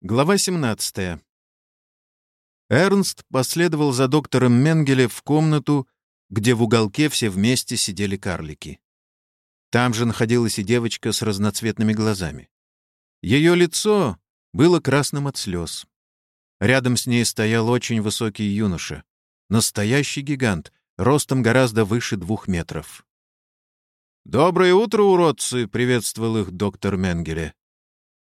Глава 17. Эрнст последовал за доктором Менгеле в комнату, где в уголке все вместе сидели карлики. Там же находилась и девочка с разноцветными глазами. Ее лицо было красным от слез. Рядом с ней стоял очень высокий юноша. Настоящий гигант, ростом гораздо выше двух метров. «Доброе утро, уродцы!» — приветствовал их доктор Менгеле.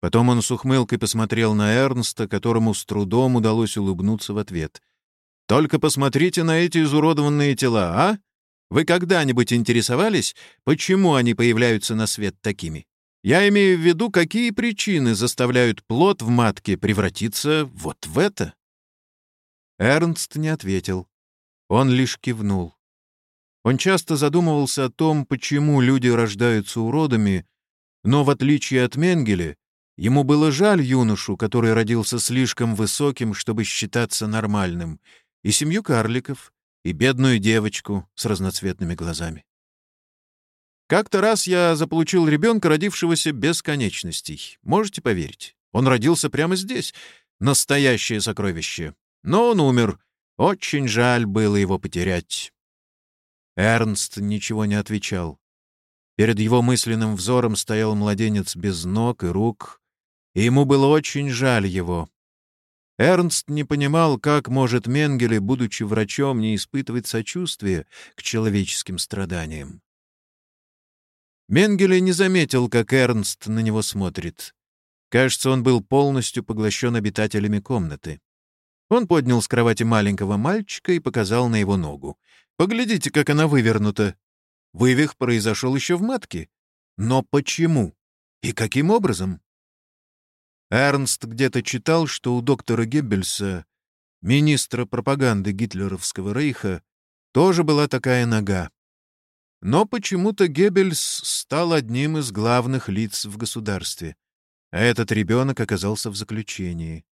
Потом он с ухмылкой посмотрел на Эрнста, которому с трудом удалось улыбнуться в ответ. «Только посмотрите на эти изуродованные тела, а? Вы когда-нибудь интересовались, почему они появляются на свет такими? Я имею в виду, какие причины заставляют плод в матке превратиться вот в это?» Эрнст не ответил. Он лишь кивнул. Он часто задумывался о том, почему люди рождаются уродами, но, в отличие от Менгеле, Ему было жаль юношу, который родился слишком высоким, чтобы считаться нормальным, и семью карликов, и бедную девочку с разноцветными глазами. Как-то раз я заполучил ребенка, родившегося без конечностей. Можете поверить? Он родился прямо здесь. Настоящее сокровище. Но он умер. Очень жаль было его потерять. Эрнст ничего не отвечал. Перед его мысленным взором стоял младенец без ног и рук, и ему было очень жаль его. Эрнст не понимал, как может Менгеле, будучи врачом, не испытывать сочувствия к человеческим страданиям. Менгеле не заметил, как Эрнст на него смотрит. Кажется, он был полностью поглощен обитателями комнаты. Он поднял с кровати маленького мальчика и показал на его ногу. «Поглядите, как она вывернута. Вывих произошел еще в матке. Но почему? И каким образом?» Эрнст где-то читал, что у доктора Геббельса, министра пропаганды гитлеровского рейха, тоже была такая нога. Но почему-то Геббельс стал одним из главных лиц в государстве, а этот ребенок оказался в заключении.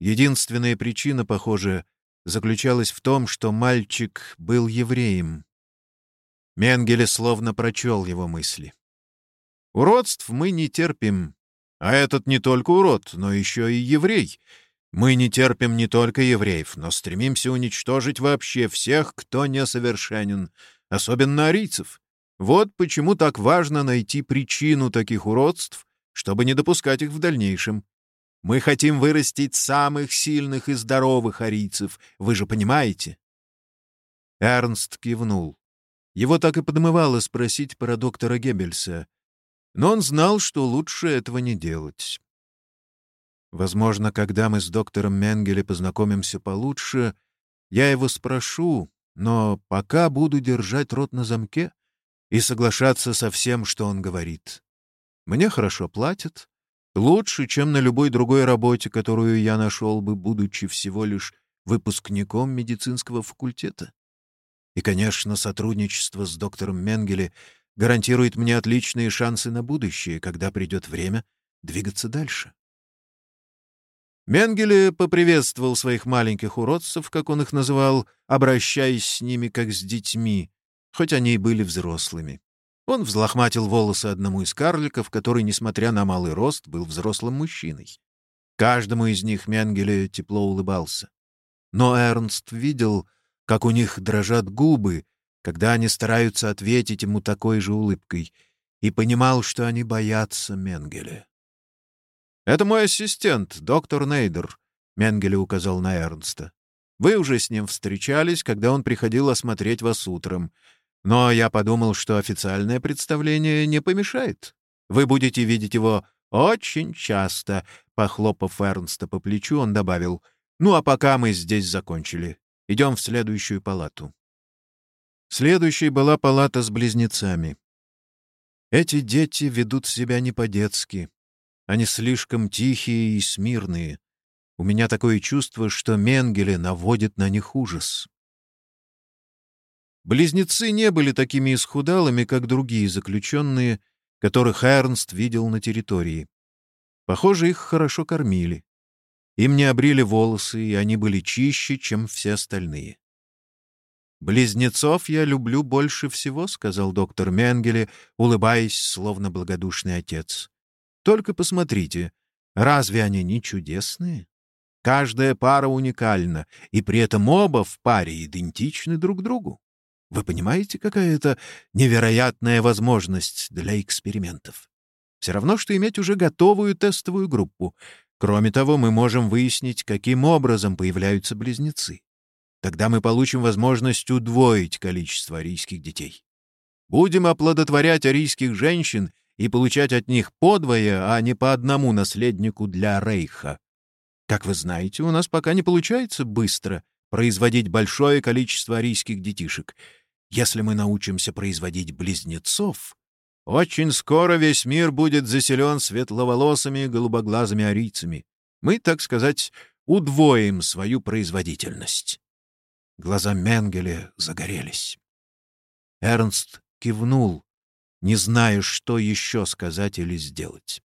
Единственная причина, похоже, заключалась в том, что мальчик был евреем. Менгеле словно прочел его мысли. «Уродств мы не терпим, а этот не только урод, но еще и еврей. Мы не терпим не только евреев, но стремимся уничтожить вообще всех, кто несовершенен, особенно арийцев. Вот почему так важно найти причину таких уродств, чтобы не допускать их в дальнейшем. Мы хотим вырастить самых сильных и здоровых арийцев, вы же понимаете?» Эрнст кивнул. Его так и подмывало спросить про доктора Геббельса — но он знал, что лучше этого не делать. Возможно, когда мы с доктором Менгеле познакомимся получше, я его спрошу, но пока буду держать рот на замке и соглашаться со всем, что он говорит. Мне хорошо платят, лучше, чем на любой другой работе, которую я нашел бы, будучи всего лишь выпускником медицинского факультета. И, конечно, сотрудничество с доктором Менгеле — гарантирует мне отличные шансы на будущее, когда придет время двигаться дальше. Менгеле поприветствовал своих маленьких уродцев, как он их называл, обращаясь с ними как с детьми, хоть они и были взрослыми. Он взлохматил волосы одному из карликов, который, несмотря на малый рост, был взрослым мужчиной. Каждому из них Менгеле тепло улыбался. Но Эрнст видел, как у них дрожат губы, когда они стараются ответить ему такой же улыбкой, и понимал, что они боятся Менгеле. «Это мой ассистент, доктор Нейдер», — Менгеле указал на Эрнста. «Вы уже с ним встречались, когда он приходил осмотреть вас утром. Но я подумал, что официальное представление не помешает. Вы будете видеть его очень часто». Похлопав Эрнста по плечу, он добавил, «Ну а пока мы здесь закончили. Идем в следующую палату». Следующей была палата с близнецами. Эти дети ведут себя не по-детски. Они слишком тихие и смирные. У меня такое чувство, что Менгеле наводит на них ужас. Близнецы не были такими исхудалыми, как другие заключенные, которых Эрнст видел на территории. Похоже, их хорошо кормили. Им не обрили волосы, и они были чище, чем все остальные. «Близнецов я люблю больше всего», — сказал доктор Менгеле, улыбаясь, словно благодушный отец. «Только посмотрите. Разве они не чудесные? Каждая пара уникальна, и при этом оба в паре идентичны друг другу. Вы понимаете, какая это невероятная возможность для экспериментов? Все равно, что иметь уже готовую тестовую группу. Кроме того, мы можем выяснить, каким образом появляются близнецы. Тогда мы получим возможность удвоить количество арийских детей. Будем оплодотворять арийских женщин и получать от них подвое, а не по одному наследнику для Рейха. Как вы знаете, у нас пока не получается быстро производить большое количество арийских детишек. Если мы научимся производить близнецов, очень скоро весь мир будет заселен светловолосыми голубоглазыми арийцами. Мы, так сказать, удвоим свою производительность. Глаза Менгеля загорелись. Эрнст кивнул, не зная, что еще сказать или сделать.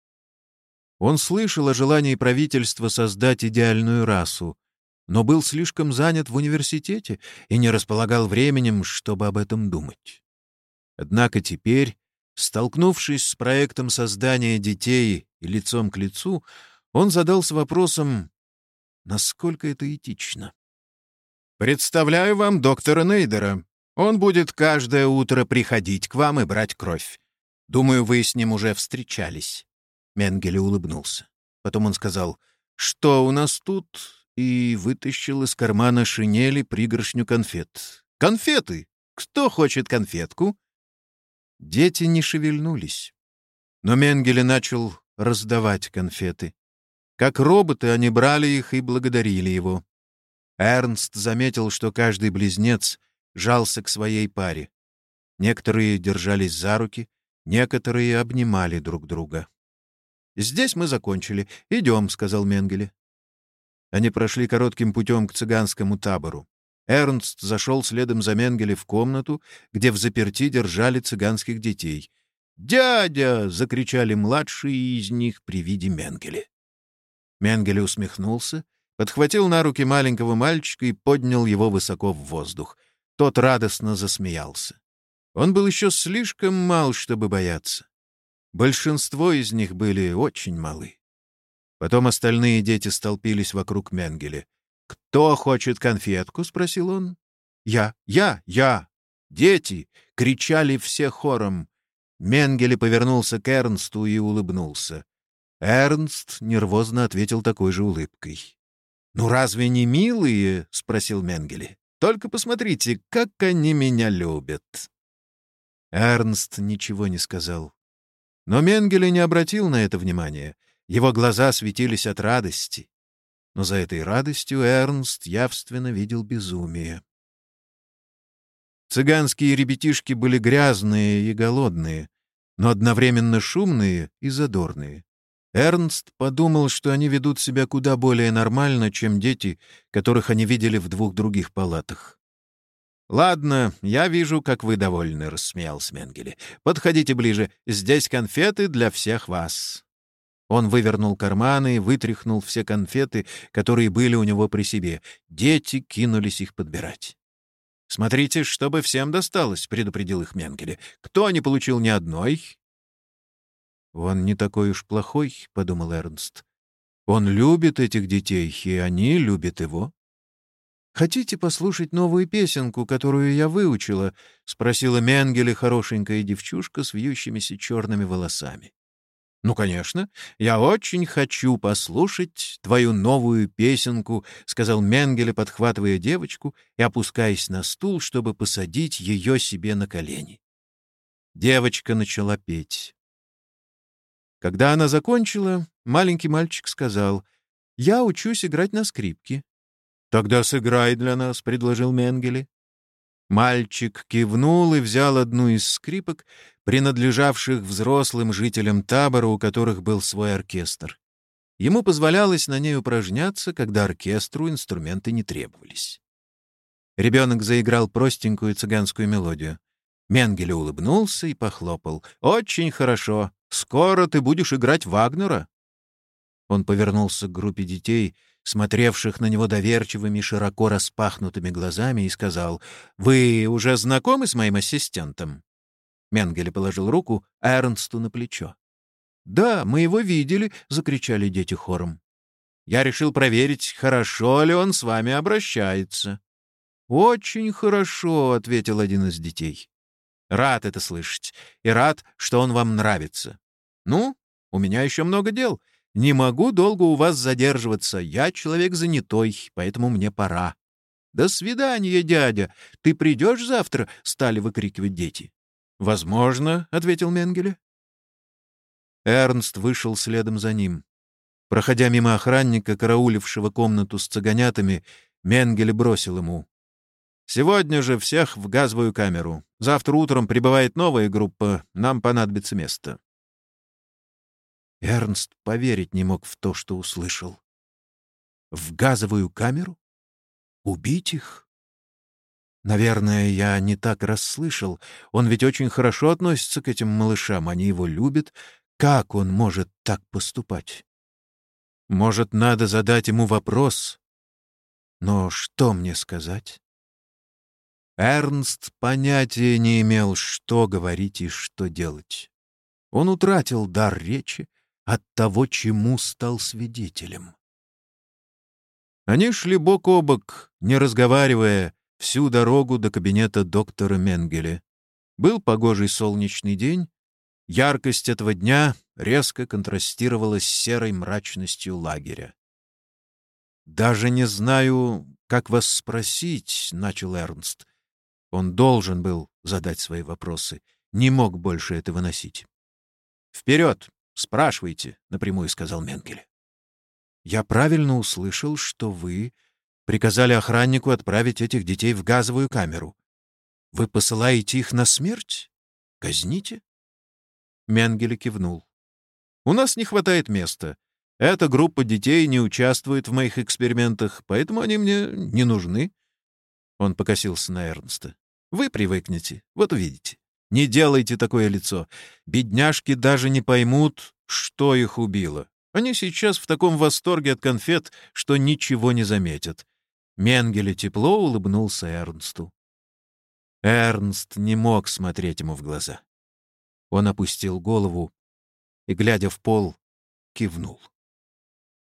Он слышал о желании правительства создать идеальную расу, но был слишком занят в университете и не располагал временем, чтобы об этом думать. Однако теперь, столкнувшись с проектом создания детей и лицом к лицу, он задался вопросом, насколько это этично. «Представляю вам доктора Нейдера. Он будет каждое утро приходить к вам и брать кровь. Думаю, вы с ним уже встречались». Менгеле улыбнулся. Потом он сказал, «Что у нас тут?» и вытащил из кармана шинели пригоршню конфет. «Конфеты! Кто хочет конфетку?» Дети не шевельнулись. Но Менгеле начал раздавать конфеты. Как роботы они брали их и благодарили его. Эрнст заметил, что каждый близнец жался к своей паре. Некоторые держались за руки, некоторые обнимали друг друга. «Здесь мы закончили. Идем», — сказал Менгеле. Они прошли коротким путем к цыганскому табору. Эрнст зашел следом за Менгеле в комнату, где в заперти держали цыганских детей. «Дядя!» — закричали младшие из них при виде Менгеле. Менгеле усмехнулся, подхватил на руки маленького мальчика и поднял его высоко в воздух. Тот радостно засмеялся. Он был еще слишком мал, чтобы бояться. Большинство из них были очень малы. Потом остальные дети столпились вокруг Менгеле. «Кто хочет конфетку?» — спросил он. «Я, я, я!» «Дети!» — кричали все хором. Менгеле повернулся к Эрнсту и улыбнулся. Эрнст нервозно ответил такой же улыбкой. «Ну разве не милые?» — спросил Менгеле. «Только посмотрите, как они меня любят!» Эрнст ничего не сказал. Но Менгеле не обратил на это внимания. Его глаза светились от радости. Но за этой радостью Эрнст явственно видел безумие. Цыганские ребятишки были грязные и голодные, но одновременно шумные и задорные. Эрнст подумал, что они ведут себя куда более нормально, чем дети, которых они видели в двух других палатах. «Ладно, я вижу, как вы довольны», — рассмеялся Менгеле. «Подходите ближе. Здесь конфеты для всех вас». Он вывернул карманы и вытряхнул все конфеты, которые были у него при себе. Дети кинулись их подбирать. «Смотрите, чтобы всем досталось», — предупредил их Менгеле. «Кто не получил ни одной?» «Он не такой уж плохой», — подумал Эрнст. «Он любит этих детей, и они любят его». «Хотите послушать новую песенку, которую я выучила?» — спросила Менгеле хорошенькая девчушка с вьющимися черными волосами. «Ну, конечно, я очень хочу послушать твою новую песенку», — сказал Менгеле, подхватывая девочку и опускаясь на стул, чтобы посадить ее себе на колени. Девочка начала петь. Когда она закончила, маленький мальчик сказал, «Я учусь играть на скрипке». «Тогда сыграй для нас», — предложил Менгеле. Мальчик кивнул и взял одну из скрипок, принадлежавших взрослым жителям табора, у которых был свой оркестр. Ему позволялось на ней упражняться, когда оркестру инструменты не требовались. Ребенок заиграл простенькую цыганскую мелодию. Менгеле улыбнулся и похлопал. «Очень хорошо. Скоро ты будешь играть Вагнера». Он повернулся к группе детей, смотревших на него доверчивыми, широко распахнутыми глазами, и сказал, «Вы уже знакомы с моим ассистентом?» Менгеле положил руку Эрнсту на плечо. «Да, мы его видели», — закричали дети хором. «Я решил проверить, хорошо ли он с вами обращается». «Очень хорошо», — ответил один из детей. «Рад это слышать, и рад, что он вам нравится. Ну, у меня еще много дел. Не могу долго у вас задерживаться. Я человек занятой, поэтому мне пора». «До свидания, дядя! Ты придешь завтра?» — стали выкрикивать дети. «Возможно», — ответил Менгеле. Эрнст вышел следом за ним. Проходя мимо охранника, караулившего комнату с цыганятами, Менгеле бросил ему. «Сегодня же всех в газовую камеру. Завтра утром прибывает новая группа. Нам понадобится место». Эрнст поверить не мог в то, что услышал. «В газовую камеру? Убить их?» Наверное, я не так расслышал. Он ведь очень хорошо относится к этим малышам, они его любят. Как он может так поступать? Может, надо задать ему вопрос? Но что мне сказать? Эрнст понятия не имел, что говорить и что делать. Он утратил дар речи от того, чему стал свидетелем. Они шли бок о бок, не разговаривая, всю дорогу до кабинета доктора Менгеле. Был погожий солнечный день. Яркость этого дня резко контрастировала с серой мрачностью лагеря. «Даже не знаю, как вас спросить», — начал Эрнст. Он должен был задать свои вопросы, не мог больше это выносить. «Вперед! Спрашивайте», — напрямую сказал Менгеле. «Я правильно услышал, что вы приказали охраннику отправить этих детей в газовую камеру. Вы посылаете их на смерть? Казните?» Менгеле кивнул. «У нас не хватает места. Эта группа детей не участвует в моих экспериментах, поэтому они мне не нужны». Он покосился на Эрнста. «Вы привыкнете, вот увидите. Не делайте такое лицо. Бедняжки даже не поймут, что их убило. Они сейчас в таком восторге от конфет, что ничего не заметят. Менгеле тепло улыбнулся Эрнсту. Эрнст не мог смотреть ему в глаза. Он опустил голову и, глядя в пол, кивнул.